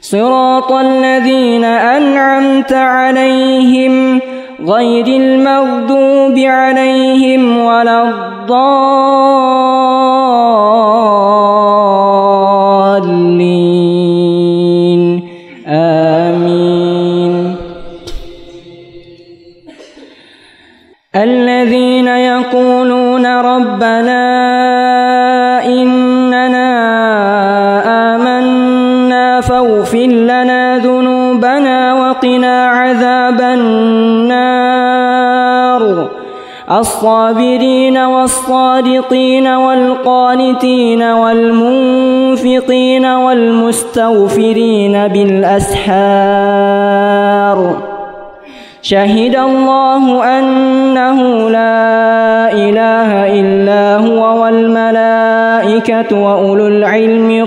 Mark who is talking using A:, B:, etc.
A: صراط الذين أنعمت عليهم غير المغضوب عليهم ولا الضالين. آمين. الذين يقولون ربنا فاغفر لنا ذنوبنا وقنا عذاب النار. الصابرين والصادقين والقانتين والمنفقين والمستغفرين بالأسحار. شهد الله أنه لا إله إلا هو والملائكة وأولو العلم